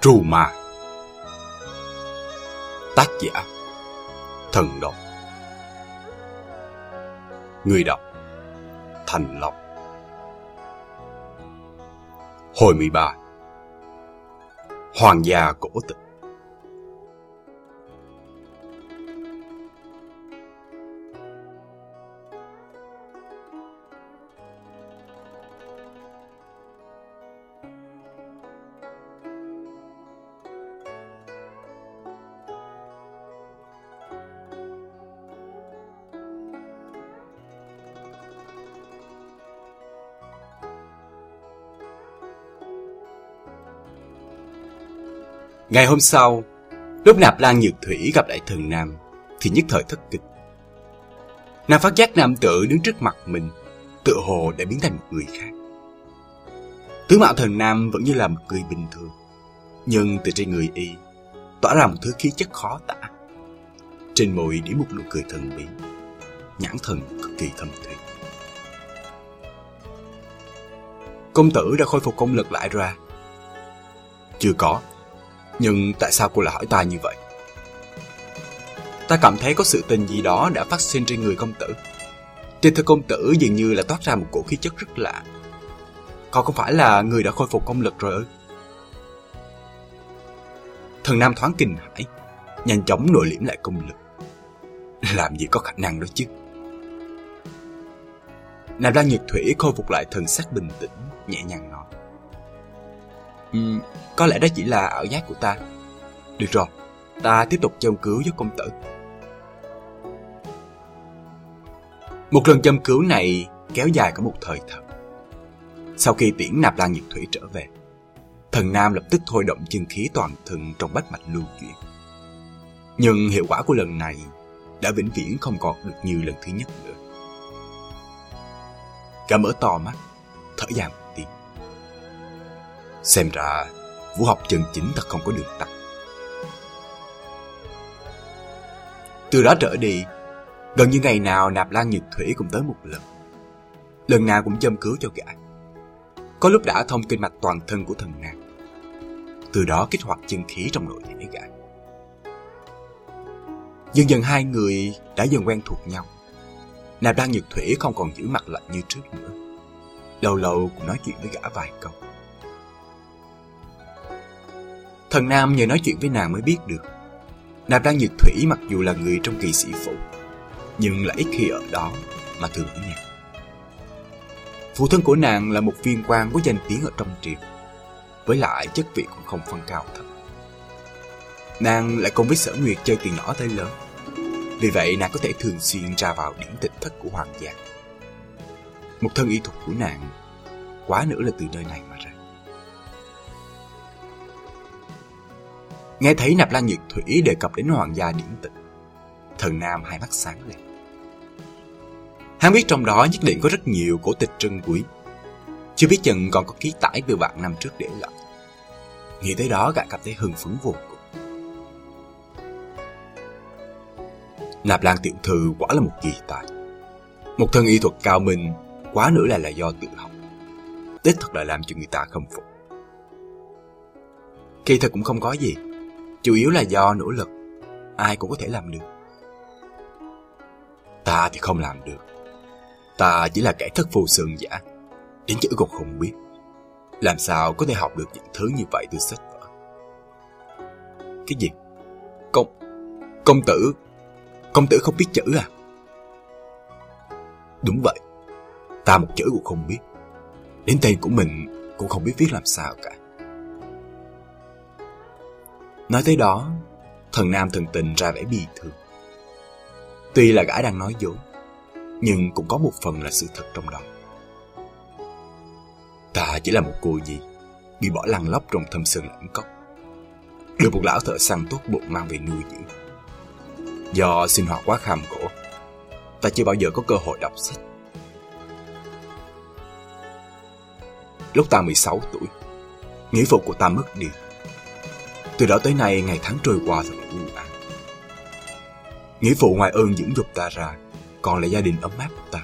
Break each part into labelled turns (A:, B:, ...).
A: Trù Ma. Tác giả, Thần độc. Người đọc, Thành Lộc. Hồi 13 Hoàng gia cổ tịch. Ngày hôm sau, lúc Nạp Lan Nhược Thủy gặp lại thần Nam, thì nhất thời thất kịch. Nàng phát giác nam tự đứng trước mặt mình, tự hồ đã biến thành một người khác. Tướng mạo thần Nam vẫn như là một người bình thường, nhưng từ trên người y tỏa ra một thứ khí chất khó tả. Trên môi điểm một nụ cười thần bí, nhãn thần cực kỳ thâm thủy. Công tử đã khôi phục công lực lại ra. Chưa có, nhưng tại sao cô lại hỏi ta như vậy? Ta cảm thấy có sự tình gì đó đã phát sinh trên người công tử. Trên thân công tử dường như là toát ra một cổ khí chất rất lạ. Còn không phải là người đã khôi phục công lực rồi ư? Thần Nam thoáng kinh hãi, nhanh chóng nội liễm lại công lực. Làm gì có khả năng đó chứ? Nam Đan Nhật Thủy khôi phục lại thần sắc bình tĩnh, nhẹ nhàng nói. Uhm, có lẽ đó chỉ là ảo giác của ta. Được rồi, ta tiếp tục châm cứu giúp công tử. Một lần châm cứu này kéo dài cả một thời thật. Sau khi tiễn nạp lan nhiệt thủy trở về, thần nam lập tức thôi động chân khí toàn thân trong bách mạch lưu chuyển. Nhưng hiệu quả của lần này đã vĩnh viễn không còn được như lần thứ nhất nữa. Cả mở to mắt, thở dài một. Xem ra vũ học chân chính thật không có đường tắt. Từ đó trở đi, gần như ngày nào Nạp Lan Nhật Thủy cũng tới một lần. Lần nào cũng châm cứu cho gã. Có lúc đã thông kinh mạch toàn thân của thần nàng. Từ đó kích hoạt chân khí trong nội thể gã. Dần dần hai người đã dần quen thuộc nhau. Nạp Lan Nhật Thủy không còn giữ mặt lạnh như trước nữa. Lâu lâu cũng nói chuyện với gã vài câu. Thần Nam nhờ nói chuyện với nàng mới biết được. Nạp Lan Nhược Thủy mặc dù là người trong kỳ sĩ phụ, nhưng lại ít khi ở đó mà thường ở nhà. Phụ thân của nàng là một viên quan có danh tiếng ở trong triều, với lại chất vị cũng không phân cao thật. Nàng lại cùng với sở nguyệt chơi từ nhỏ tới lớn, vì vậy nàng có thể thường xuyên ra vào điểm tịch thất của hoàng gia. Một thân y thuật của nàng quá nữa là từ nơi này Nghe thấy Nạp Lan Nhiệt Thủy đề cập đến hoàng gia điển tịch. Thần Nam hai mắt sáng lên. Hắn biết trong đó nhất định có rất nhiều cổ tịch trân quý. Chưa biết chừng còn có ký tải từ vạn năm trước để lại. Nghĩ tới đó gã cảm thấy hưng phấn vô cùng. Nạp Lan tiểu thư quả là một kỳ tài. Một thân y thuật cao minh, quá nữa là là do tự học. Đích thật là làm cho người ta khâm phục. Kỳ thật cũng không có gì. Chủ yếu là do nỗ lực. Ai cũng có thể làm được. Ta thì không làm được. Ta chỉ là kẻ thất phù sơn giả. Đến chữ còn không biết. Làm sao có thể học được những thứ như vậy từ sách vở? Cái gì? Công... Công tử... Công tử không biết chữ à? Đúng vậy. Ta một chữ cũng không biết. Đến tên của mình cũng không biết viết làm sao cả. Nói tới đó, thần nam thần tình ra vẻ bi thương. Tuy là gã đang nói dối, nhưng cũng có một phần là sự thật trong đó. Ta chỉ là một cô nhi, bị bỏ lăn lóc trong thâm sơn lãnh cốc. Được một lão thợ săn tốt bụng mang về nuôi dưỡng. Do sinh hoạt quá kham khổ, ta chưa bao giờ có cơ hội đọc sách. Lúc ta 16 tuổi, nghĩa phục của ta mất đi từ đó tới nay ngày tháng trôi qua thật là vui vẻ Nghĩa phụ ngoài ơn dưỡng dục ta ra, còn là gia đình ấm áp của ta.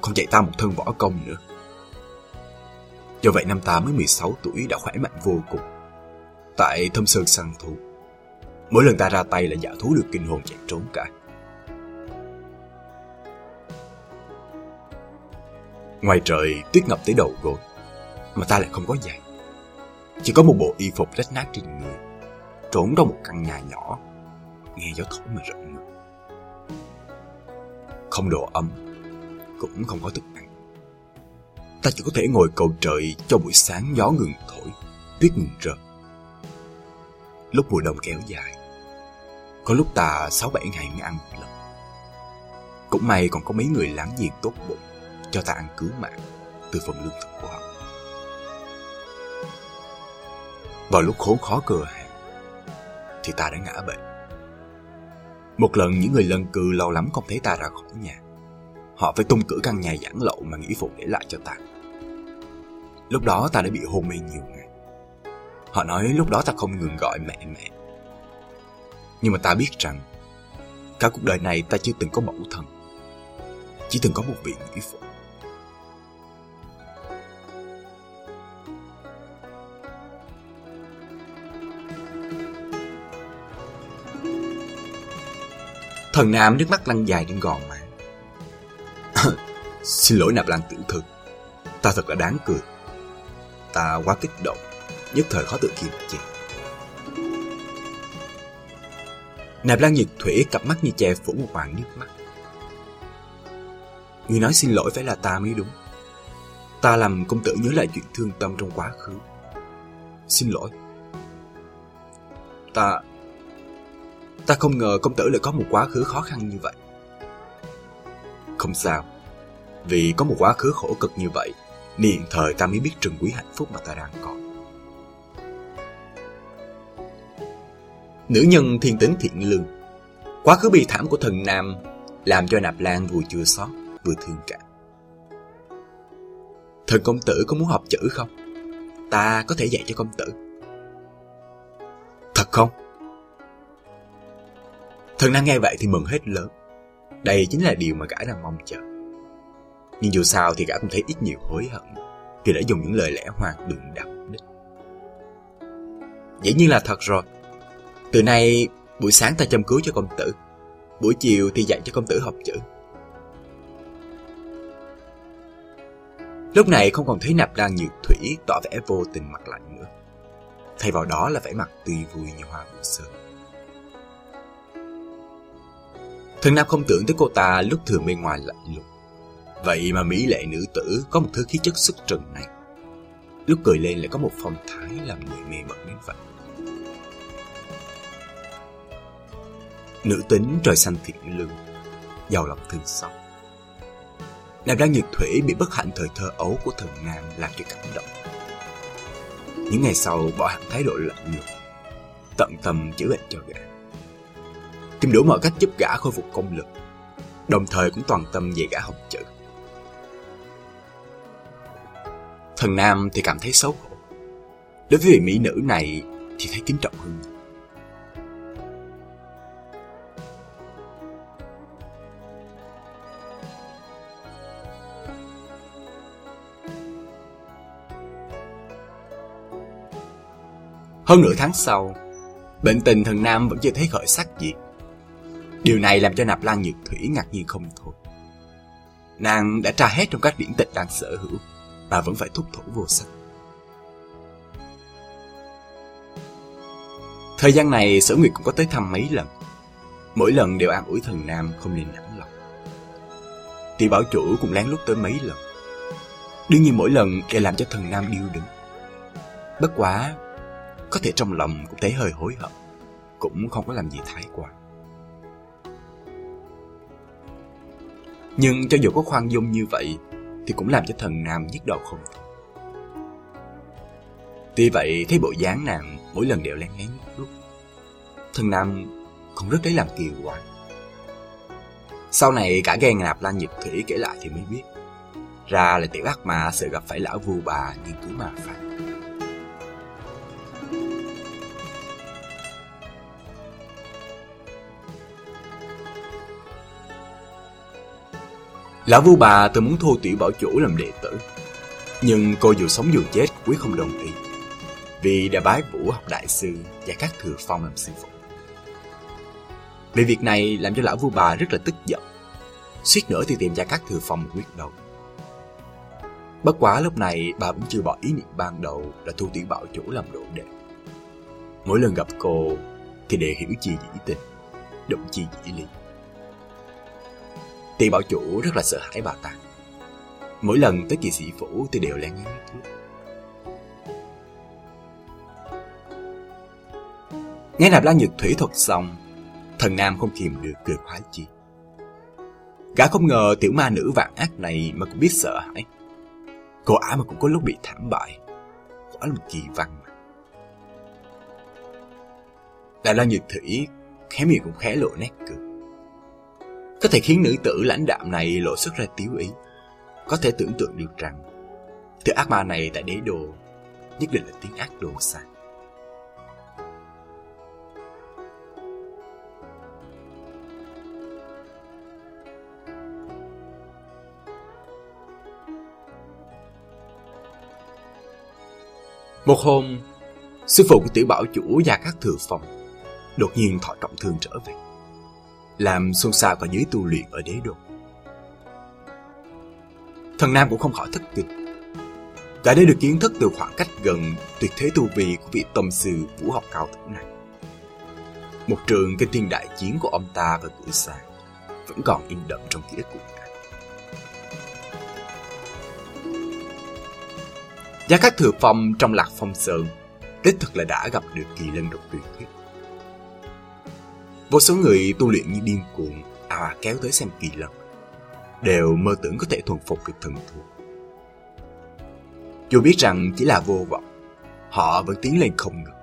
A: Không chạy ta một thân võ công nữa. Do vậy năm ta mới 16 tuổi đã khỏe mạnh vô cùng. tại thâm sơn săn thú. Mỗi lần ta ra tay là giả thú được kinh hồn chạy trốn cả. Ngoài trời tuyết ngập tới đầu gối, mà ta lại không có giày. Chỉ có một bộ y phục rách nát trên người, trốn trong một căn nhà nhỏ, nghe gió thổi mà rợn người. Không đồ ấm, cũng không có thức ăn. Ta chỉ có thể ngồi cầu trời cho buổi sáng gió ngừng thổi, tuyết ngừng rơi. Lúc mùa đông kéo dài, có lúc ta sáu bảy ngày mới ăn một lần. Cũng may còn có mấy người láng giềng tốt bụng cho ta ăn cứu mạng từ phần lương thực của họ. Vào lúc khốn khó cửa hàng thì ta đã ngã bệnh. Một lần những người lân cư lâu lắm không thấy ta ra khỏi nhà. Họ phải tung cử căn nhà giảng lậu mà nghĩa phụ để lại cho ta. Lúc đó ta đã bị hôn mê nhiều ngày. Họ nói lúc đó ta không ngừng gọi mẹ mẹ. Nhưng mà ta biết rằng, cả cuộc đời này ta chưa từng có mẫu thân. Chỉ từng có một vị nghĩa phụ. Thần Nam nước mắt lăn dài trên gòn má. Xin lỗi nạp lan tiểu thư. Ta thật là đáng cười. Ta quá kích động, nhất thời khó tự kiềm chế. Nạp lan nhiệt thủy cặp mắt như che phủ một màn nước mắt. Người nói xin lỗi phải là ta mới đúng. Ta làm công tử nhớ lại chuyện thương tâm trong quá khứ. Xin lỗi. Ta... Ta không ngờ công tử lại có một quá khứ khó khăn như vậy. Không sao. Vì có một quá khứ khổ cực như vậy, nên hiện thời ta mới biết trân quý hạnh phúc mà ta đang có. Nữ nhân thiên tính thiện lương. Quá khứ bi thảm của thần Nam làm cho Nạp Lan vừa chua xót vừa thương cảm. Thần công tử có muốn học chữ không? Ta có thể dạy cho công tử. Thật không? Thần năng nghe vậy thì mừng hết lớn. Đây chính là điều mà gã đang mong chờ. Nhưng dù sao thì gã cũng thấy ít nhiều hối hận Vì đã dùng những lời lẽ hoang đường đặt đích. Dĩ nhiên là thật rồi. Từ nay, buổi sáng ta chăm cứu cho công tử, Buổi chiều thì dạy cho công tử học chữ. Lúc này không còn thấy nạp lan nhược thủy tỏ vẻ vô tình mặt lạnh nữa. Thay vào đó là vẻ mặt tươi vui như hoa buổi sớm. Thần Nam không tưởng tới cô ta lúc thường bên ngoài lạnh lùng Vậy mà mỹ lệ nữ tử có một thứ khí chất sức trần này. Lúc cười lên lại có một phong thái làm người mê mẩn đến vậy. Nữ tính trời xanh thiện lương, giàu lòng thương xót. Nàng đang nhiệt thủy bị bất hạnh thời thơ ấu của thần Nam làm cho cảm động. Những ngày sau bỏ hẳn thái độ lạnh lùng tận tâm chữa bệnh cho gã. Tìm đủ mọi cách giúp gã khôi phục công lực, đồng thời cũng toàn tâm về gã học chữ. Thần Nam thì cảm thấy xấu hổ. Đối với vị mỹ nữ này thì thấy kính trọng hơn. Hơn nửa tháng sau, bệnh tình thần Nam vẫn chưa thấy khởi sắc gì. Điều này làm cho Nạp Lan Nhược Thủy ngạc nhiên không thôi. Nàng đã tra hết trong các điển tịch đang sở hữu và vẫn phải thúc thủ vô sách. Thời gian này Sở Nguyệt cũng có tới thăm mấy lần. Mỗi lần đều an ủi thần Nam không nên nản lòng. Tỷ bảo chủ cũng lén lút tới mấy lần. Đương nhiên mỗi lần đều làm cho thần Nam điêu đứng. Bất quá, có thể trong lòng cũng thấy hơi hối hận, cũng không có làm gì thái quá. Nhưng cho dù có khoan dung như vậy thì cũng làm cho thần Nam nhức đầu không. Tuy vậy, thấy bộ dáng nàng mỗi lần đều lén lén lúc Thần Nam không rất lấy làm kỳ quái. Sau này cả ghen nạp lan nhật thủy kể lại thì mới biết. Ra là tiểu ác mà sự gặp phải lão vua bà nghiên cứu mà phải Lão vu bà từng muốn thu tiểu bảo chủ làm đệ tử Nhưng cô dù sống dù chết quý không đồng ý vì đã bái vũ học đại sư và các thừa phong làm sư phụ. Vì việc này làm cho lão vua bà rất là tức giận, suýt nữa thì tìm ra các thừa phong quyết đấu. Bất quá lúc này bà vẫn chưa bỏ ý niệm ban đầu là thu tiểu bảo chủ làm đồ đệ. Mỗi lần gặp cô thì đều hiểu chi dĩ tình, động chi dĩ lý. Tỷ bảo chủ rất là sợ hãi bà ta. Mỗi lần tới kỳ sĩ phủ thì đều lén nghe thuốc. Nghe nạp lan nhược thủy thuật xong, thần nam không kìm được cười khoái chi. Gã không ngờ tiểu ma nữ vạn ác này mà cũng biết sợ hãi. Cô ả mà cũng có lúc bị thảm bại. Quả là một kỳ văn mà. Đại Lan Nhược Thủy khé miệng cũng khé lộ nét cười. Có thể khiến nữ tử lãnh đạm này lộ xuất ra tiếu ý. Có thể tưởng tượng được rằng thứ ác ma này tại đế đồ nhất định là tiếng ác đồ xa. Một hôm, sư phụ của tiểu bảo chủ và các thừa phòng đột nhiên thọ trọng thương trở về, làm xôn xao cả dưới tu luyện ở đế đô. Thần Nam cũng không khỏi thất kinh. Cả đây được kiến thức từ khoảng cách gần tuyệt thế tu vi của vị tâm sư vũ học cao thủ này. Một trường kinh thiên đại chiến của ông ta và cử xa vẫn còn in đậm trong ký ức của anh. Gia các Thừa Phong trong Lạc Phong Sơn đích thực là đã gặp được kỳ lân độc tuyệt. thuyết. Vô số người tu luyện như điên cuồng à kéo tới xem kỳ lân đều mơ tưởng có thể thuần phục được thần thú. Dù biết rằng chỉ là vô vọng, họ vẫn tiến lên không ngừng.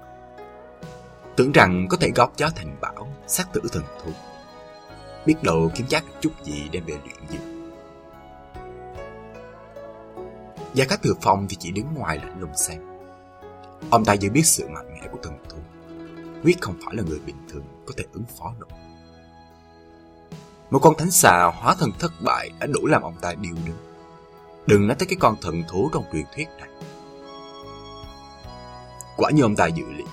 A: Tưởng rằng có thể góp gió thành bão, sát tử thần thú. Biết đâu kiếm chắc chút gì đem về luyện gì. Gia Cát Thừa Phong thì chỉ đứng ngoài lạnh lùng xem. Ông ta dự biết sự mạnh mẽ của thần thú. Quyết không phải là người bình thường có thể ứng phó nổi. Một con thánh xà hóa thân thất bại đã đủ làm ông ta điêu đứng. Đừng nói tới cái con thần thú trong truyền thuyết này. Quả như ông ta dự liệu.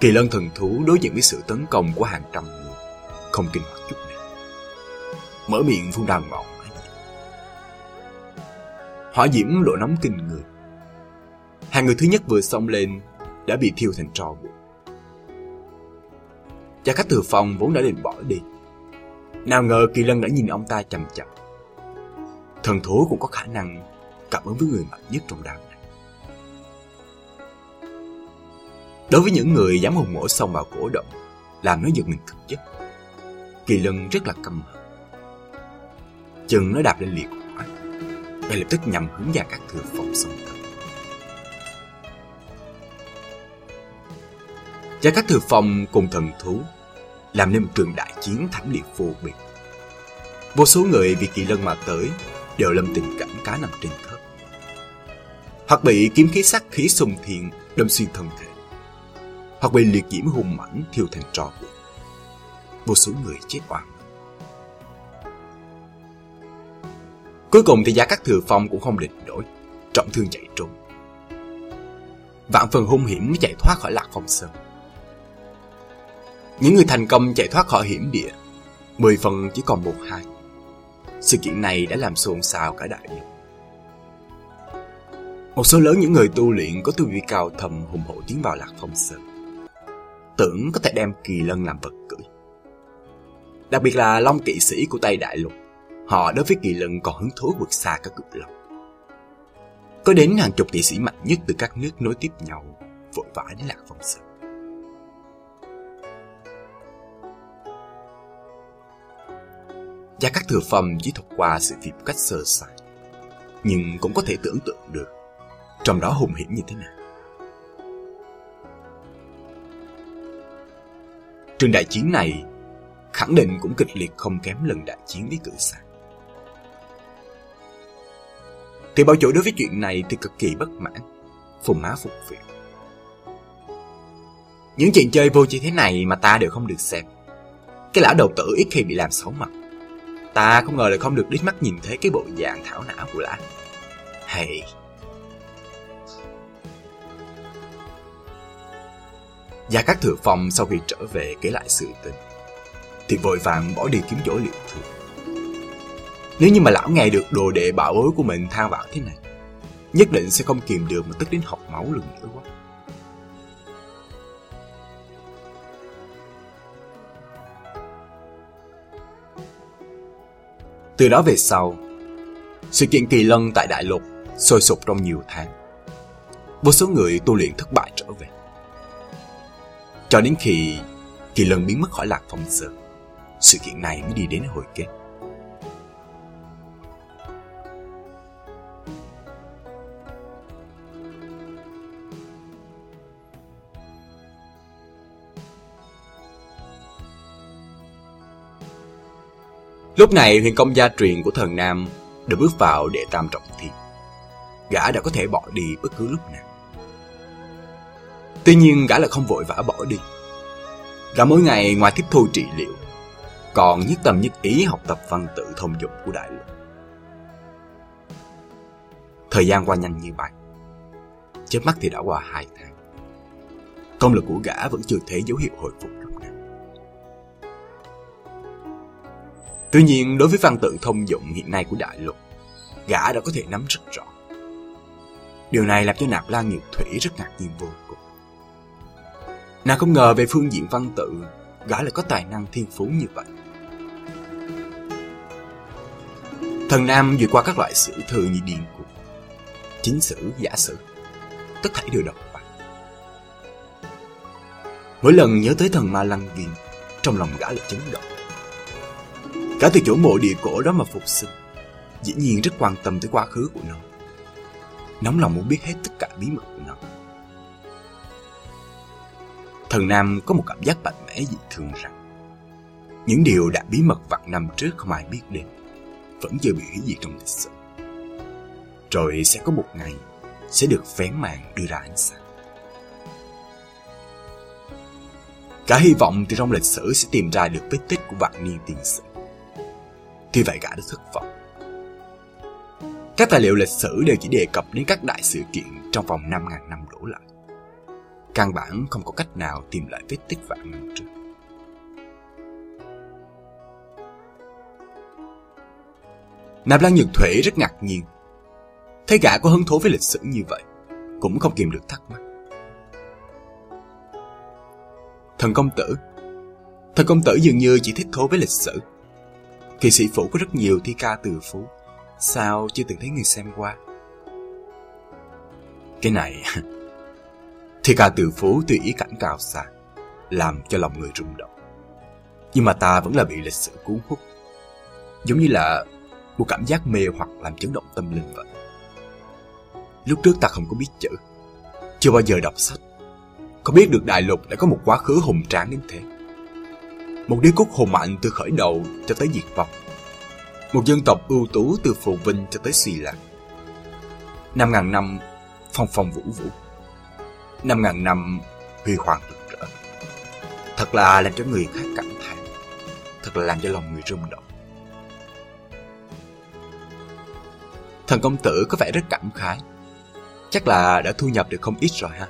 A: Kỳ lân thần thú đối diện với sự tấn công của hàng trăm người, không kinh hoàng chút nào. Mở miệng phun đàn ngọn hỏa diễm độ nóng kinh người. Hàng người thứ nhất vừa xông lên đã bị thiêu thành tro bụi. Cha khách thừa phòng vốn đã định bỏ đi. Nào ngờ kỳ lân đã nhìn ông ta chầm chậm. Thần thú cũng có khả năng cảm ứng với người mạnh nhất trong đám này. Đối với những người dám hùng mổ xông vào cổ động, làm nó giật mình thực chất, kỳ lân rất là căm hận. chừng nó đạp lên liệt ngay lập tức nhằm hướng ra các thừa phòng xung tới Và các thừa phòng cùng thần thú làm nên một trường đại chiến thảm liệt vô biên. Vô số người vì kỳ lân mà tới đều lâm tình cảnh cá nằm trên thớt. Hoặc bị kiếm khí sắc khí xung thiên đâm xuyên thân thể. Hoặc bị liệt diễm hùng mãnh thiêu thành tro bụi. Vô số người chết oan. Cuối cùng thì giá các Thừa Phong cũng không định nổi, trọng thương chạy trốn. Vạn phần hung hiểm mới chạy thoát khỏi Lạc Phong Sơn. Những người thành công chạy thoát khỏi hiểm địa, mười phần chỉ còn một hai. Sự kiện này đã làm xôn xao cả đại lục. Một số lớn những người tu luyện có tu vi cao thầm hùng hộ tiến vào Lạc Phong Sơn. Tưởng có thể đem kỳ lân làm vật cưỡi. Đặc biệt là Long kỵ sĩ của Tây Đại Lục Họ đối với kỳ lân còn hứng thú vượt xa cả cực long. Có đến hàng chục kỵ sĩ mạnh nhất từ các nước nối tiếp nhau, vội vã đến Lạc Phong Sơn. Gia các Thừa phẩm chỉ thuộc qua sự việc cách sơ sài, nhưng cũng có thể tưởng tượng được trong đó hùng hiểm như thế nào. Trường đại chiến này khẳng định cũng kịch liệt không kém lần đại chiến với cử sạc. Thì bao chỗ đối với chuyện này thì cực kỳ bất mãn, phùng má phục việc. Những chuyện chơi vô chi thế này mà ta đều không được xem. Cái lão đầu tử ít khi bị làm xấu mặt. Ta không ngờ là không được đích mắt nhìn thấy cái bộ dạng thảo não của lão. Hay... Gia các Thừa Phong sau khi trở về kể lại sự tình, Thì vội vàng bỏ đi kiếm chỗ liệu thường Nếu như mà lão nghe được đồ đệ bảo bối của mình than vãn thế này, Nhất định sẽ không kìm được mà tức đến học máu lần nữa quá. Từ đó về sau, Sự kiện kỳ lân tại Đại Lục sôi sục trong nhiều tháng. Vô số người tu luyện thất bại trở về. Cho đến khi Kỳ Lân biến mất khỏi Lạc Phong Sơn, Sự kiện này mới đi đến hồi kết. Lúc này huyền công gia truyền của thần Nam đã bước vào đệ tam trọng thiên. Gã đã có thể bỏ đi bất cứ lúc nào. Tuy nhiên gã lại không vội vã bỏ đi. Gã mỗi ngày ngoài tiếp thu trị liệu, còn nhất tâm nhất ý học tập văn tự thông dụng của đại lục. Thời gian qua nhanh như vậy. Chớp mắt thì đã qua hai tháng. Công lực của gã vẫn chưa thấy dấu hiệu hồi phục Tuy nhiên, đối với văn tự thông dụng hiện nay của đại lục, gã đã có thể nắm rất rõ. Điều này làm cho Nạp Lan Nhược Thủy rất ngạc nhiên vô cùng. Nàng không ngờ về phương diện văn tự, gã lại có tài năng thiên phú như vậy. Thần Nam duyệt qua các loại sử thư như điển cuồng, chính sử, giả sử, tất thảy đều đọc qua. Mỗi lần nhớ tới thần ma lăng viên, trong lòng gã lại chấn động. Cả từ chỗ mộ địa cổ đó mà phục sinh, dĩ nhiên rất quan tâm tới quá khứ của nó. Nóng lòng muốn biết hết tất cả bí mật của nó. Thần Nam có một cảm giác mạnh mẽ dị thường rằng những điều đã bí mật vạn năm trước không ai biết đến vẫn chưa bị hủy diệt trong lịch sử. Rồi sẽ có một ngày sẽ được vén màn đưa ra ánh sáng. Cả hy vọng thì trong lịch sử sẽ tìm ra được vết tích của vạn niên tiền sử thì vậy gã đã thất vọng. Các tài liệu lịch sử đều chỉ đề cập đến các đại sự kiện trong vòng 5.000 năm đổ lại căn bản không có cách nào tìm lại vết tích vạn năm trước. Nạp Lan Nhược Thủy rất ngạc nhiên. Thấy gã có hứng thú với lịch sử như vậy, cũng không kìm được thắc mắc. Thần công tử Thần công tử dường như chỉ thích thú với lịch sử. Kỳ sĩ phủ có rất nhiều thi ca từ phú, sao chưa từng thấy người xem qua? Cái này thi ca từ phú tùy ý cảnh cao xa, làm cho lòng người rung động. Nhưng mà ta vẫn là bị lịch sử cuốn hút, giống như là một cảm giác mê hoặc làm chấn động tâm linh vậy. Lúc trước ta không có biết chữ, chưa bao giờ đọc sách, không biết được đại lục đã có một quá khứ hùng tráng đến thế. Một đế quốc hùng mạnh từ khởi đầu cho tới diệt vong. Một dân tộc ưu tú từ phù vinh cho tới xì lạc. Năm ngàn năm phong phong vũ vũ năm ngàn năm huy hoàng rực rỡ. Thật là làm cho người khác cảm thán, thật là làm cho lòng người rung động. Thần công tử có vẻ rất cảm khái, chắc là đã thu nhập được không ít rồi ha.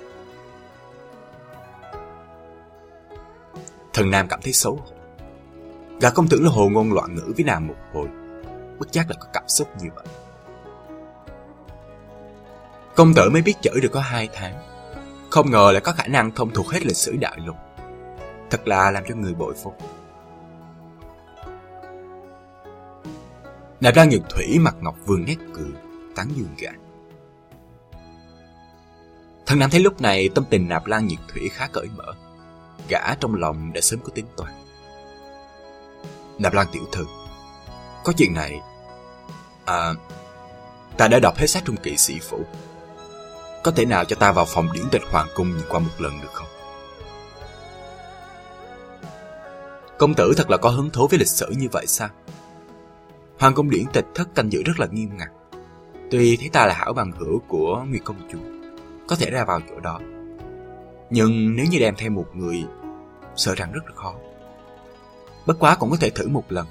A: Thần Nam cảm thấy xấu hổ. Gã công tử là hồ ngôn loạn ngữ với nàng một hồi, bất giác là có cảm xúc như vậy. Công tử mới biết chữ được có hai tháng không ngờ lại có khả năng thông thuộc hết lịch sử đại lục. Thật là làm cho người bội phục. Nạp Lan Nhược Thủy mặt ngọc vương nét cười, tán dương gã. Thần Nam thấy lúc này tâm tình Nạp Lan Nhược Thủy khá cởi mở. Gã trong lòng đã sớm có tính toán. Nạp Lan tiểu thư, có chuyện này... À, ta đã đọc hết sách trung kỵ sĩ phủ có thể nào cho ta vào phòng điển tịch hoàng cung nhìn qua một lần được không? Công tử thật là có hứng thú với lịch sử như vậy sao? Hoàng cung điển tịch thất canh giữ rất là nghiêm ngặt. Tuy thấy ta là hảo bằng hữu của Nguyệt Công Chúa, có thể ra vào chỗ đó. Nhưng nếu như đem thêm một người, sợ rằng rất là khó. Bất quá cũng có thể thử một lần.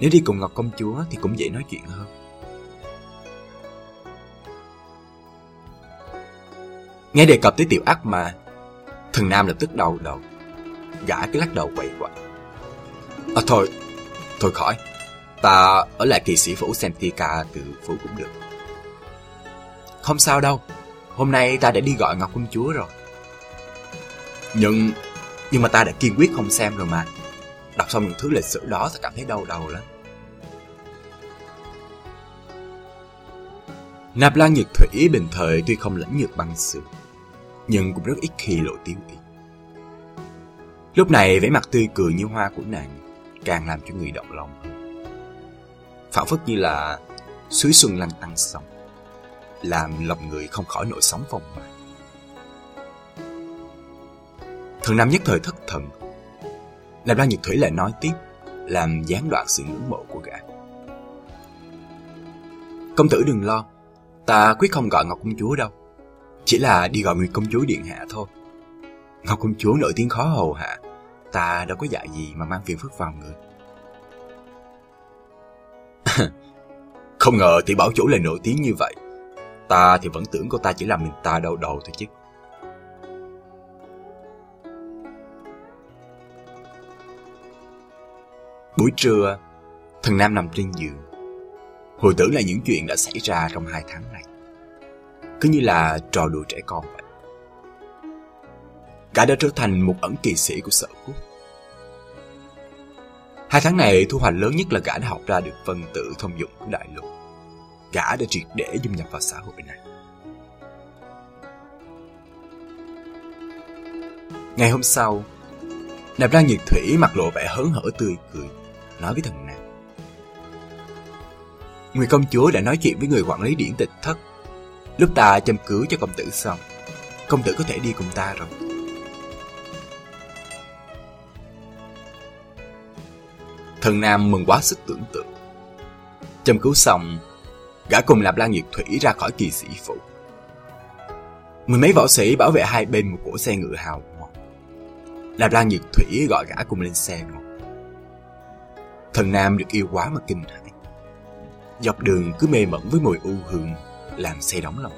A: Nếu đi cùng Ngọc Công Chúa thì cũng dễ nói chuyện hơn. Nghe đề cập tới tiểu ác mà Thần Nam lập tức đau đầu. Gã cái lắc đầu quậy quậy. À thôi, thôi khỏi. Ta ở lại kỳ sĩ phủ xem ca từ phủ cũng được. Không sao đâu. Hôm nay ta đã đi gọi Ngọc Công Chúa rồi. Nhưng, nhưng mà ta đã kiên quyết không xem rồi mà. Đọc xong những thứ lịch sử đó sẽ cảm thấy đau đầu lắm. Nạp Lan Nhược Thủy bình thời tuy không lãnh nhược băng xương, nhưng cũng rất ít khi lộ tiêu ý. Lúc này vẻ mặt tươi cười như hoa của nàng càng làm cho người động lòng hơn. Phản phất như là suối xuân lăn tăng sông, làm lòng người không khỏi nổi sóng vòng ngoài. Thần Nam nhất thời thất thần. làm Lan Nhật Thủy lại nói tiếp, làm gián đoạn sự ngưỡng mộ của gã. Công tử đừng lo, Ta quyết không gọi Ngọc Công Chúa đâu. Chỉ là đi gọi nguyệt công chúa Điện Hạ thôi. Ngọc Công Chúa nổi tiếng khó hầu hạ Ta đâu có dạy gì mà mang phiền phức vào người. Không ngờ thì bảo chủ lại nổi tiếng như vậy. Ta thì vẫn tưởng cô ta chỉ làm mình ta đau đầu thôi chứ. Buổi trưa Thần Nam nằm trên giường Hồi tưởng lại những chuyện đã xảy ra trong hai tháng này. Cứ như là trò đùa trẻ con vậy. Gã đã trở thành một ẩn kỳ sĩ của sở quốc. Hai tháng này thu hoạch lớn nhất là gã đã học ra được phần tự thông dụng của đại lục. Gã đã triệt để dung nhập vào xã hội này. Ngày hôm sau, Nạp Lan Nhiệt Thủy mặt lộ vẻ hớn hở tươi cười, nói với thần nàng. Người công chúa đã nói chuyện với người quản lý điển tịch thất. Lúc ta châm cứu cho công tử xong, công tử có thể đi cùng ta rồi. Thần Nam mừng quá sức tưởng tượng. Châm cứu xong, gã cùng Lạp Lan Nhiệt Thủy ra khỏi kỳ sĩ phủ. Mười mấy võ sĩ bảo vệ hai bên một cỗ xe ngựa hào. Lạp Lan Nhiệt Thủy gọi gã cùng lên xe ngồi. Thần Nam được yêu quá mà kinh hãi. Dọc đường cứ mê mẩn với mùi u hương, Làm say đóng lòng.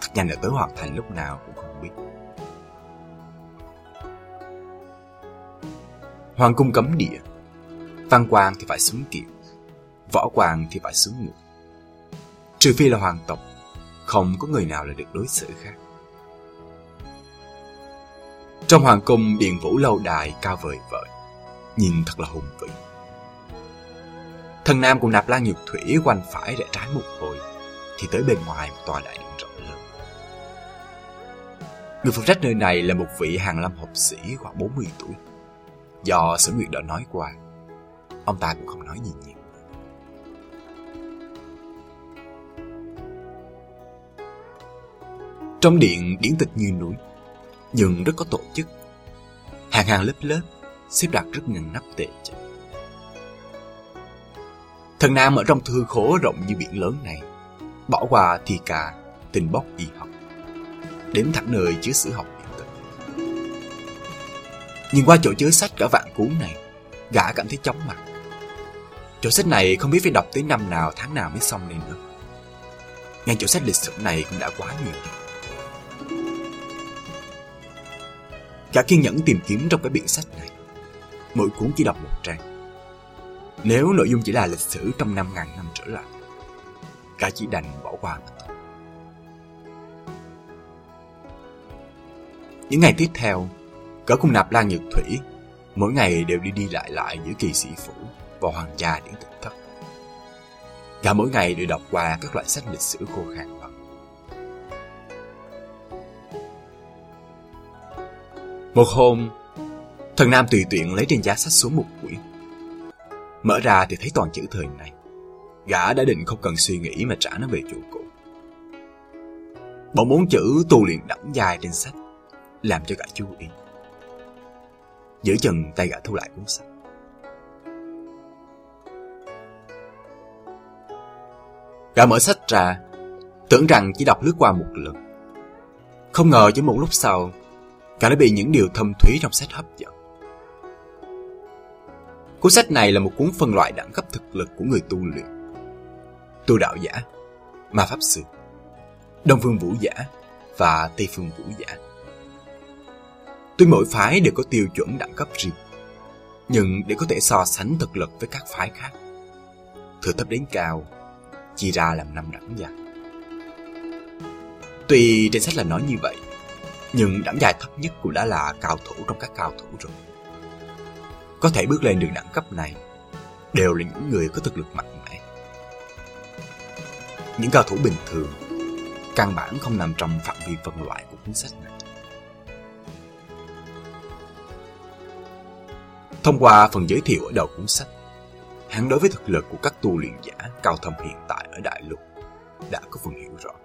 A: Thật nhanh là tới hoàn thành lúc nào cũng không biết. Hoàng cung cấm địa. Văn quang thì phải xuống kiệu, Võ quang thì phải xuống ngựa Trừ phi là hoàng tộc, Không có người nào là được đối xử khác. Trong hoàng cung điện vũ lâu đài cao vời vợi. Nhìn thật là hùng vĩ Thần Nam cùng nạp lan nhược thủy quanh phải rẽ trái một hồi, thì tới bên ngoài một tòa đại điện rộng lớn. Người phụ trách nơi này là một vị hàng lâm học sĩ khoảng 40 tuổi. Do sự Nguyệt đã nói qua, ông ta cũng không nói gì nhiều. Trong điện điển tịch như núi, nhưng rất có tổ chức. Hàng hàng lớp lớp, xếp đặt rất ngăn nắp tệ chặt. Thần Nam ở trong thư khố rộng như biển lớn này, bỏ qua thi ca, tình bốc y học, đến thẳng nơi chứa sử học điện tử. Nhìn qua chỗ chứa sách cả vạn cuốn này, gã cảm thấy chóng mặt. Chỗ sách này không biết phải đọc tới năm nào tháng nào mới xong nên nữa. Ngay chỗ sách lịch sử này cũng đã quá nhiều. Gã kiên nhẫn tìm kiếm trong cái biển sách này. Mỗi cuốn chỉ đọc một trang nếu nội dung chỉ là lịch sử trong 5.000 năm trở lại, cả chỉ đành bỏ qua. Những ngày tiếp theo, cỡ cùng nạp lan nhược thủy, mỗi ngày đều đi đi lại lại giữa kỳ sĩ phủ và hoàng gia điện tịch thất. Cả mỗi ngày đều đọc qua các loại sách lịch sử khô khan. Một hôm, thần nam tùy tiện lấy trên giá sách xuống một quyển Mở ra thì thấy toàn chữ thời này. Gã đã định không cần suy nghĩ mà trả nó về chỗ cũ. Bọn bốn chữ tu luyện đẫm dài trên sách, làm cho gã chú ý. Giữ chừng tay gã thu lại cuốn sách. Gã mở sách ra, tưởng rằng chỉ đọc lướt qua một lần. Không ngờ chỉ một lúc sau, gã đã bị những điều thâm thúy trong sách hấp dẫn. Cuốn sách này là một cuốn phân loại đẳng cấp thực lực của người tu luyện. Tu đạo giả, ma pháp sư, Đông phương vũ giả và Tây phương vũ giả. Tuy mỗi phái đều có tiêu chuẩn đẳng cấp riêng, nhưng để có thể so sánh thực lực với các phái khác, từ thấp đến cao, chia ra làm năm đẳng dài. Tuy trên sách là nói như vậy, nhưng đẳng dài thấp nhất cũng đã là cao thủ trong các cao thủ rồi. Có thể bước lên đường đẳng cấp này đều là những người có thực lực mạnh mẽ. Những cao thủ bình thường căn bản không nằm trong phạm vi phân loại của cuốn sách này. Thông qua phần giới thiệu ở đầu cuốn sách, hắn đối với thực lực của các tu luyện giả cao thâm hiện tại ở Đại Lục đã có phần hiểu rõ.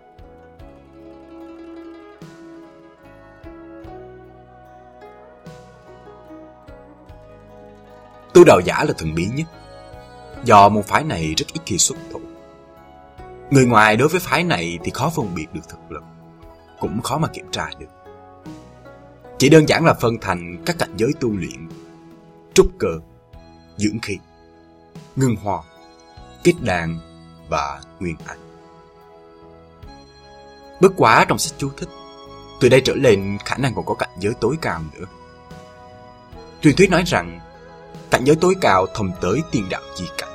A: Tu đạo giả là thần bí nhất, do môn phái này rất ít khi xuất thủ. Người ngoài đối với phái này thì khó phân biệt được thực lực, cũng khó mà kiểm tra được. Chỉ đơn giản là phân thành các cảnh giới tu luyện, trúc cơ, dưỡng khí, ngưng hoa, kết đàn và nguyên ảnh. Bất quá trong sách chú thích, từ đây trở lên khả năng còn có cảnh giới tối cao nữa. Truyền thuyết nói rằng cảnh giới tối cao thông tới tiền đạo chi cảnh.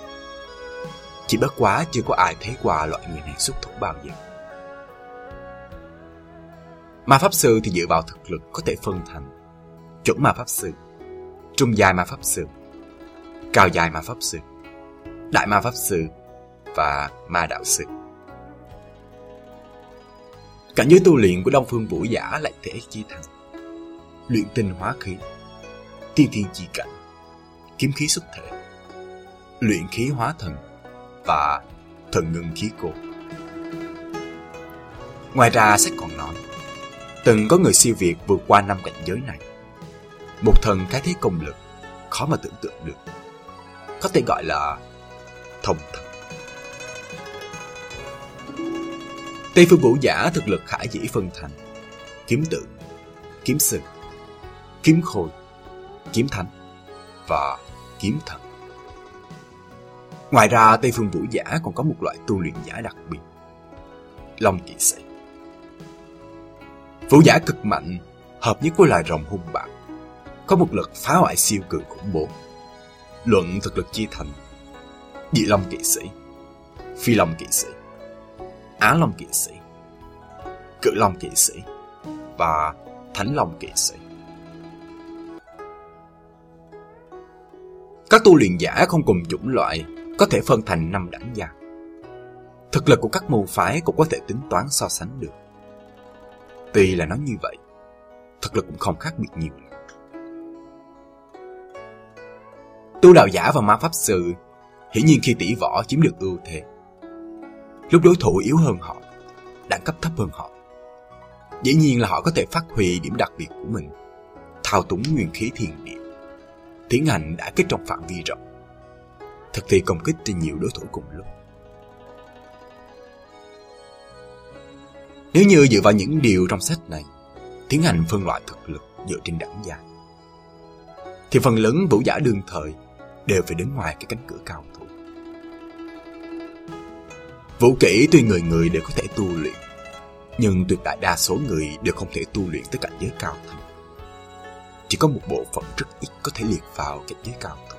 A: Chỉ bất quá chưa có ai thấy qua loại người này xuất thủ bao giờ. Ma Pháp Sư thì dựa vào thực lực có thể phân thành chuẩn Ma Pháp Sư, trung dài Ma Pháp Sư, cao dài Ma Pháp Sư, đại Ma Pháp Sư và Ma Đạo Sư. Cảnh giới tu luyện của Đông Phương Vũ Giả lại thể chi thành luyện tinh hóa khí, tiên thiên chi cảnh, kiếm khí xuất thể, luyện khí hóa thần và thần ngưng khí cô. Ngoài ra sách còn nói, từng có người siêu việt vượt qua năm cảnh giới này. Một thần cái thế công lực, khó mà tưởng tượng được. Có thể gọi là thông thần. Tây phương vũ giả thực lực khả dĩ phân thành kiếm tự, kiếm sư, kiếm khôi, kiếm thánh và kiếm thần. Ngoài ra, Tây Phương Vũ Giả còn có một loại tu luyện giả đặc biệt, Long Kỵ Sĩ. Vũ giả cực mạnh, hợp nhất với loài rồng hung bạo, có một lực phá hoại siêu cường khủng bố. Luận thực lực chia thành Dị Long Kỵ Sĩ, Phi Long Kỵ Sĩ, Á Long Kỵ Sĩ, Cự Long Kỵ Sĩ và Thánh Long Kỵ Sĩ. Các tu luyện giả không cùng chủng loại có thể phân thành năm đẳng gia. Thực lực của các môn phái cũng có thể tính toán so sánh được. Tuy là nói như vậy, thực lực cũng không khác biệt nhiều. Tu đạo giả và ma pháp sư hiển nhiên khi tỷ võ chiếm được ưu thế. Lúc đối thủ yếu hơn họ, đẳng cấp thấp hơn họ, dĩ nhiên là họ có thể phát huy điểm đặc biệt của mình, thao túng nguyên khí thiền địa tiến hành đã kích trong phạm vi rộng, thực thi công kích trên nhiều đối thủ cùng lúc. Nếu như dựa vào những điều trong sách này, tiến hành phân loại thực lực dựa trên đẳng dài, thì phần lớn vũ giả đương thời đều phải đứng ngoài cái cánh cửa cao thủ. Vũ kỹ tuy người người đều có thể tu luyện, nhưng tuyệt đại đa số người đều không thể tu luyện tới cảnh giới cao thâm chỉ có một bộ phận rất ít có thể liệt vào cảnh giới cao thủ.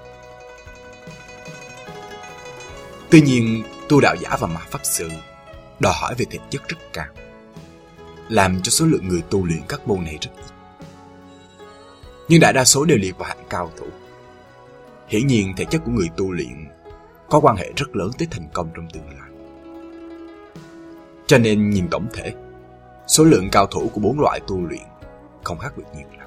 A: Tuy nhiên, tu đạo giả và ma pháp sư đòi hỏi về thể chất rất cao, làm cho số lượng người tu luyện các môn này rất ít. Nhưng đại đa số đều liệt vào hạng cao thủ. Hiển nhiên thể chất của người tu luyện có quan hệ rất lớn tới thành công trong tương lai. Cho nên nhìn tổng thể, số lượng cao thủ của bốn loại tu luyện không khác biệt nhiều lắm.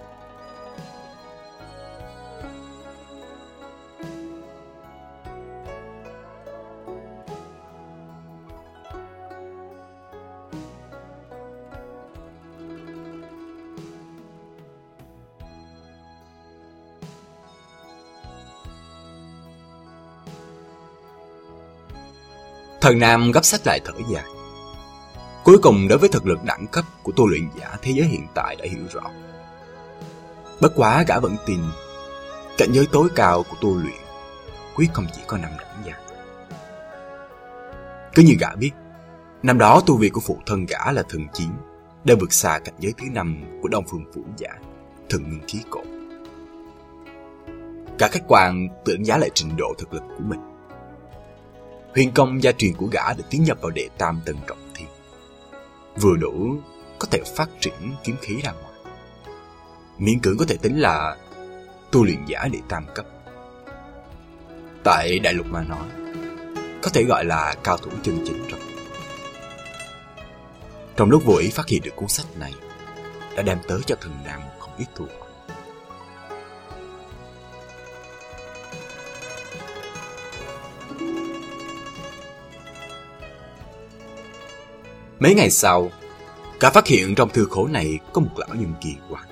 A: Thần Nam gấp sách lại thở dài. Cuối cùng đối với thực lực đẳng cấp của tu luyện giả thế giới hiện tại đã hiểu rõ. Bất quá gã vẫn tin cảnh giới tối cao của tu luyện quyết không chỉ có năm đẳng giả. Cứ như gã biết, năm đó tu vi của phụ thân gã là thần chiến, đã vượt xa cảnh giới thứ năm của Đông Phương Vũ giả, thần ngưng khí cổ. Cả khách quan tự đánh giá lại trình độ thực lực của mình. Huyền công gia truyền của gã được tiến nhập vào đệ tam tầng trọng thiên. Vừa đủ có thể phát triển kiếm khí ra ngoài. Miễn cưỡng có thể tính là tu luyện giả đệ tam cấp. Tại đại lục mà nói, có thể gọi là cao thủ chân chính rồi. Trong lúc vô ý phát hiện được cuốn sách này, đã đem tới cho thần nam không ít thu hoạch. Mấy ngày sau, cả phát hiện trong thư khổ này có một lão nhân kỳ quặc.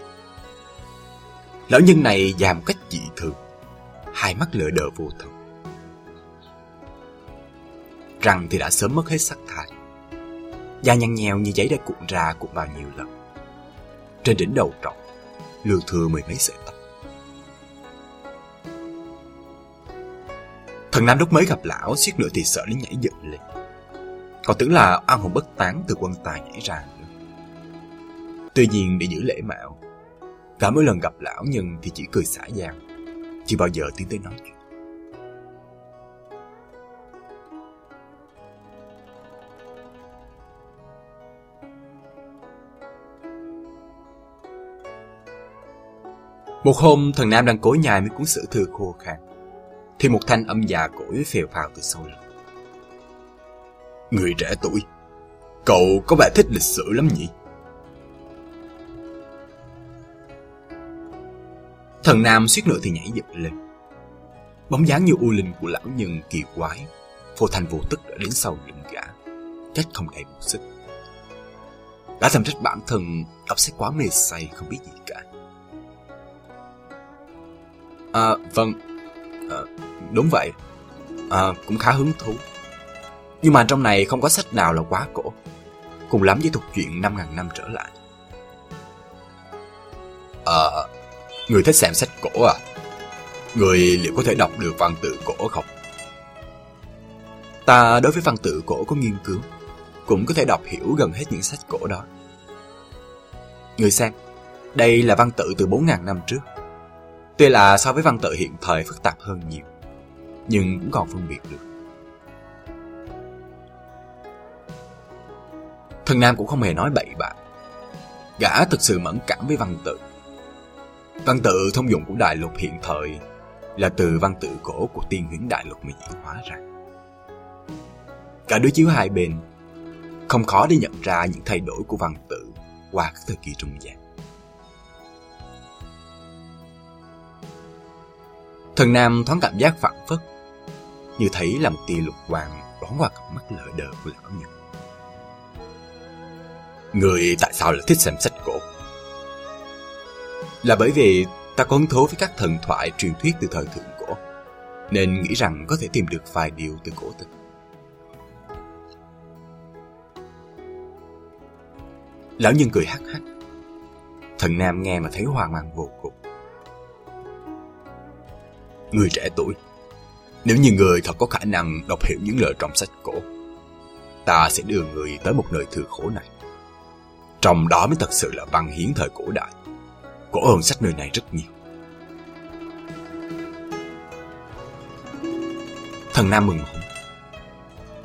A: Lão nhân này già một cách dị thường, hai mắt lờ đờ vô thần. Răng thì đã sớm mất hết sắc thái. Da nhăn nhèo như giấy đã cuộn ra cuộn bao nhiêu lần. Trên đỉnh đầu trọc, lừa thừa mười mấy sợi tóc. Thần Nam lúc mới gặp lão suýt nữa thì sợ đến nhảy dựng lên. Còn tưởng là oan hồn bất tán từ quân tài nhảy ra nữa. Tuy nhiên để giữ lễ mạo, cả mỗi lần gặp lão nhân thì chỉ cười xả giang, chưa bao giờ tiến tới nói chuyện. Một hôm, thần Nam đang cối nhai mấy cuốn sử thư khô khan, thì một thanh âm già cỗi phèo phào từ sau lưng. Người trẻ tuổi, cậu có vẻ thích lịch sử lắm nhỉ? Thần Nam suýt nữa thì nhảy dựng lên. Bóng dáng như u linh của lão nhân kỳ quái, vô thành vô tức đã đến sau lưng gã, trách không đầy một sức. Đã thầm trách bản thân đọc sách quá mê say không biết gì cả. À, vâng, à, đúng vậy, à, cũng khá hứng thú. Nhưng mà trong này không có sách nào là quá cổ, cùng lắm với thuộc chuyện 5.000 năm trở lại. Ờ, người thích xem sách cổ à? Người liệu có thể đọc được văn tự cổ không? Ta đối với văn tự cổ có nghiên cứu, cũng có thể đọc hiểu gần hết những sách cổ đó. Người xem, đây là văn tự từ 4.000 năm trước. Tuy là so với văn tự hiện thời phức tạp hơn nhiều, nhưng cũng còn phân biệt được. Thần Nam cũng không hề nói bậy bạ. Gã thực sự mẫn cảm với văn tự. Văn tự thông dụng của đại lục hiện thời là từ văn tự cổ của tiên huyến đại lục mà diễn hóa ra. Cả đối chiếu hai bên, không khó để nhận ra những thay đổi của văn tự qua các thời kỳ trung gian. Thần Nam thoáng cảm giác phản phất, như thấy là một tia lục quang đón qua cặp mắt lợi đờ của lão nhân. Người tại sao lại thích xem sách cổ? Là bởi vì ta có hứng thú với các thần thoại truyền thuyết từ thời thượng cổ, nên nghĩ rằng có thể tìm được vài điều từ cổ tích. Lão nhân cười hắc hắc. Thần Nam nghe mà thấy hoang mang vô cùng. Người trẻ tuổi, nếu như người thật có khả năng đọc hiểu những lời trong sách cổ, ta sẽ đưa người tới một nơi thừa khổ này. Trong đó mới thật sự là văn hiến thời cổ đại. Cổ ơn sách nơi này rất nhiều. Thần Nam mừng hùng.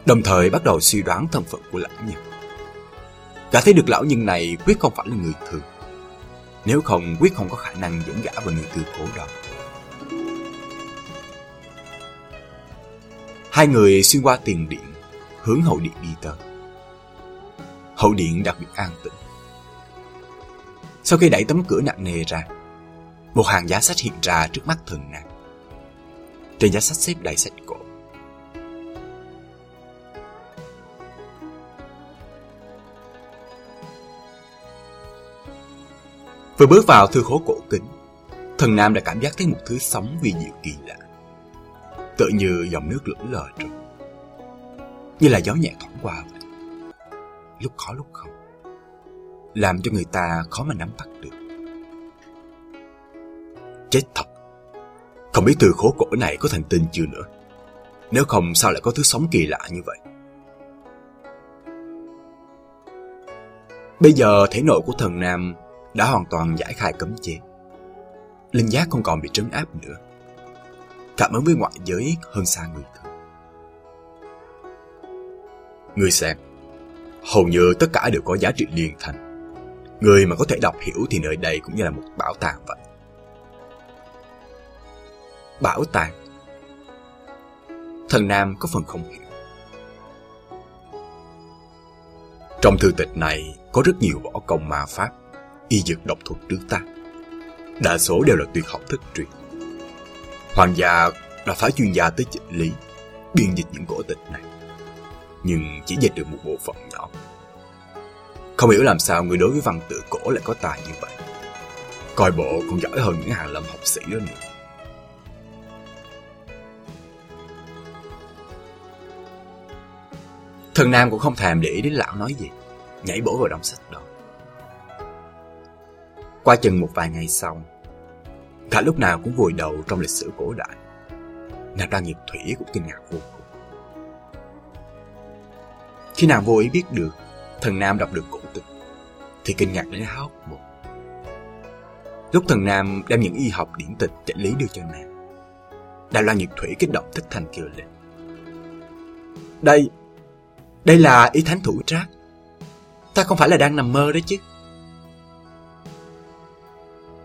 A: Đồng thời bắt đầu suy đoán thân phận của lão nhân. Gã thấy được lão nhân này quyết không phải là người thường. Nếu không, quyết không có khả năng dẫn gã vào người từ cổ đó. Hai người xuyên qua tiền điện, hướng hậu điện đi tới. Hậu điện đặc biệt an tĩnh. Sau khi đẩy tấm cửa nặng nề ra, một hàng giá sách hiện ra trước mắt thần nàng. Trên giá sách xếp đầy sách cổ. Vừa bước vào thư khố cổ kính, thần nam đã cảm giác thấy một thứ sóng vì diệu kỳ lạ. Tựa như dòng nước lững lờ trôi, Như là gió nhẹ thoảng qua vậy. Lúc khó lúc không làm cho người ta khó mà nắm bắt được. Chết thật! Không biết từ khố cổ này có thành tinh chưa nữa. Nếu không sao lại có thứ sống kỳ lạ như vậy? Bây giờ thể nội của thần Nam đã hoàn toàn giải khai cấm chế. linh giác không còn bị trấn áp nữa. Cảm ứng với ngoại giới hơn xa người thường. Người xem, hầu như tất cả đều có giá trị liên thành. Người mà có thể đọc hiểu thì nơi đây cũng như là một bảo tàng vậy. Bảo tàng Thần Nam có phần không hiểu. Trong thư tịch này có rất nhiều võ công ma pháp, y dược độc thuật trước ta. Đa số đều là tuyệt học thất truyền. Hoàng gia đã phái chuyên gia tới dịch lý, biên dịch những cổ tịch này. Nhưng chỉ dịch được một bộ phận. Không hiểu làm sao người đối với văn tự cổ lại có tài như vậy. Coi bộ còn giỏi hơn những hàng lâm học sĩ đó nữa. Thần Nam cũng không thèm để ý đến lão nói gì, nhảy bổ vào đống sách đó. Qua chừng một vài ngày sau, cả lúc nào cũng vùi đầu trong lịch sử cổ đại. Nàng ra nghiệp thủy cũng kinh ngạc vô cùng. Khi nàng vô ý biết được thần Nam đọc được cổ thì kinh ngạc đến háo một. Lúc thần Nam đem những y học điển tịch chạy lý đưa cho nàng, đà Loan Nhiệt Thủy kích động thích thành kêu lên. Đây, đây là ý thánh thủ trác. Ta không phải là đang nằm mơ đấy chứ.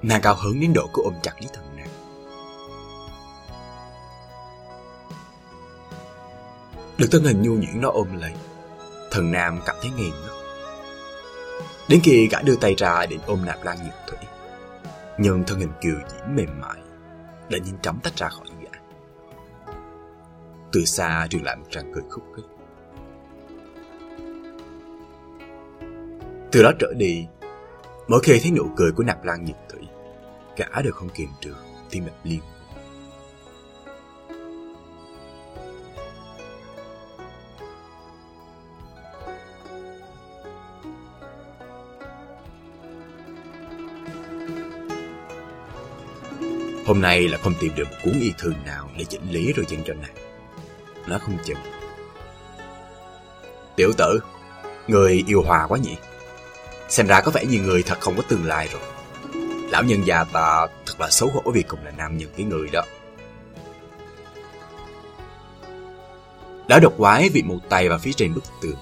A: Nàng cao hứng đến độ cứ ôm chặt lấy thần nàng. Được thân hình nhu nhuyễn nó ôm lấy, thần nam cảm thấy nghiền ngất. Đến khi gã đưa tay ra định ôm nạp lan nhiệt thủy, nhưng thân hình kiều diễm mềm mại đã nhanh chóng tách ra khỏi gã. Từ xa truyền lại một tràng cười khúc khích. Từ đó trở đi, mỗi khi thấy nụ cười của nạp lan nhiệt thủy, cả đều không kiềm được, tim đập liên. Hôm nay là không tìm được một cuốn y thư nào để chỉnh lý rồi dâng cho nàng. Nó không chừng. Tiểu tử, người yêu hòa quá nhỉ? Xem ra có vẻ như người thật không có tương lai rồi Lão nhân già ta thật là xấu hổ vì cùng là nam nhân với người đó Lão độc quái vị một tay vào phía trên bức tường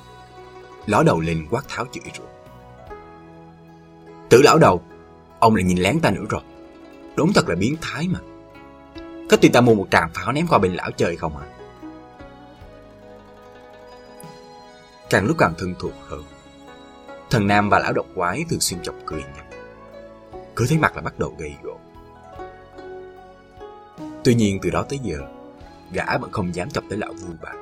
A: Ló đầu lên quát tháo chửi rồi Tử lão đầu Ông lại nhìn lén ta nữa rồi Đúng thật là biến thái mà Có tin ta mua một tràng pháo ném qua bên lão chơi không à Càng lúc càng thân thuộc hơn Thần Nam và lão độc quái thường xuyên chọc cười nhau. Cứ thấy mặt là bắt đầu gây gỗ. Tuy nhiên từ đó tới giờ, gã vẫn không dám chọc tới lão vua bà.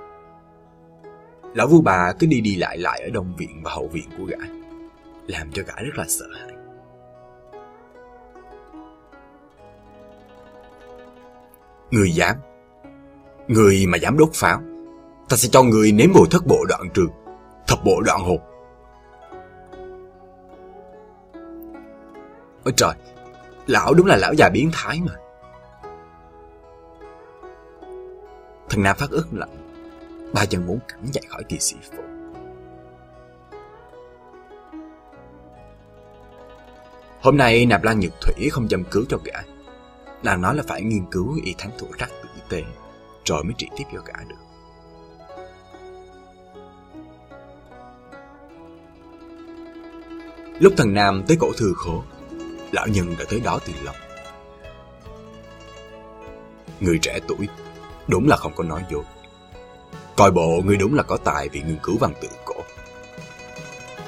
A: Lão vua bà cứ đi đi lại lại ở đông viện và hậu viện của gã, làm cho gã rất là sợ hãi. Người dám Người mà dám đốt pháo Ta sẽ cho người nếm mùi thất bộ đoạn trường Thập bộ đoạn hụt. Ôi trời, lão đúng là lão già biến thái mà. Thằng Nam phát ức lạnh, ba chân muốn cắn chạy khỏi kỳ sĩ phụ. Hôm nay Nạp Lan nhược Thủy không chăm cứu cho gã. Nàng nói là phải nghiên cứu y thánh thủ rắc tử tế, rồi mới trị tiếp cho cả được. Lúc thần Nam tới cổ thư khổ, Lão nhân đã tới đó từ lâu Người trẻ tuổi Đúng là không có nói dối. Coi bộ người đúng là có tài vì nghiên cứu văn tự cổ.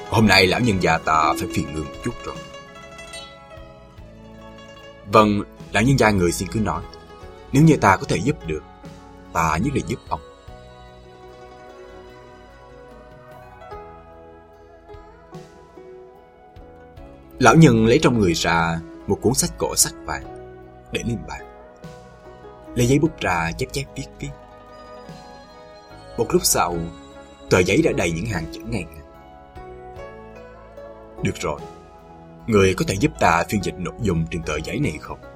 A: Hôm nay lão nhân già ta phải phiền ngươi một chút rồi. Vâng, lão nhân gia người xin cứ nói Nếu như ta có thể giúp được Ta nhất định giúp ông Lão nhân lấy trong người ra một cuốn sách cổ sắc vàng, để lên bàn. Lấy giấy bút ra chép chép viết viết. Một lúc sau, tờ giấy đã đầy những hàng chữ ngang. Được rồi, người có thể giúp ta phiên dịch nội dung trên tờ giấy này không?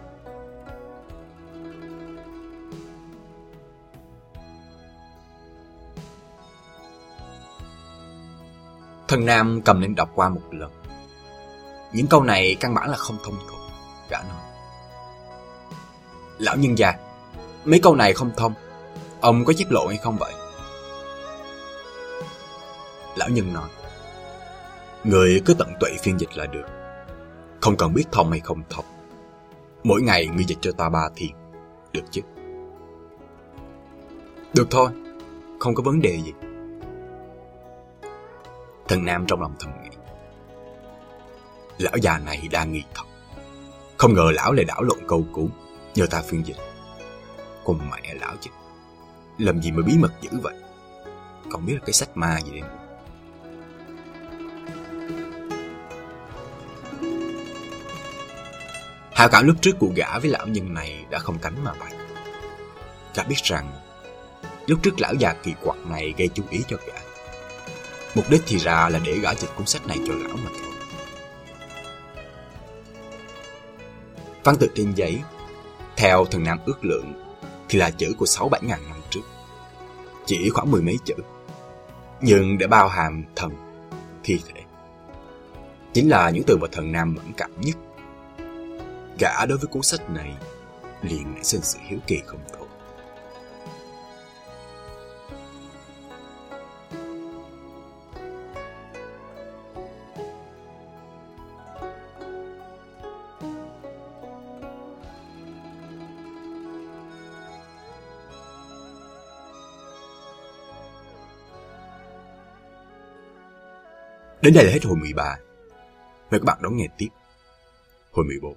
A: Thần Nam cầm lên đọc qua một lần những câu này căn bản là không thông thuộc. Gã nói. Lão nhân già, mấy câu này không thông. Ông có chép lộ hay không vậy? Lão nhân nói, Người cứ tận tuệ phiên dịch là được. Không cần biết thông hay không thông. Mỗi ngày người dịch cho ta ba thiền Được chứ? Được thôi, không có vấn đề gì. Thần Nam trong lòng thầm nghĩ. Lão già này đang nghi thật. Không ngờ lão lại đảo lộn câu cũ, nhờ ta phiên dịch. Con mẹ lão chứ. Làm gì mà bí mật dữ vậy? Còn biết là cái sách ma gì đây. Hào cảm lúc trước của gã với lão nhân này đã không cánh mà bay. Gã biết rằng lúc trước lão già kỳ quặc này gây chú ý cho gã. Mục đích thì ra là để gã dịch cuốn sách này cho lão mà thôi. Văn tự trên giấy, theo thần nam ước lượng, thì là chữ của sáu bảy ngàn năm trước. Chỉ khoảng mười mấy chữ, nhưng để bao hàm thần, thi thể. Chính là những từ mà thần nam mẫn cảm nhất Gã đối với cuốn sách này liền nảy sinh sự hiếu kỳ không thôi. Đến đây là hết hồi 13. Mời các bạn đón nghe tiếp hồi 14.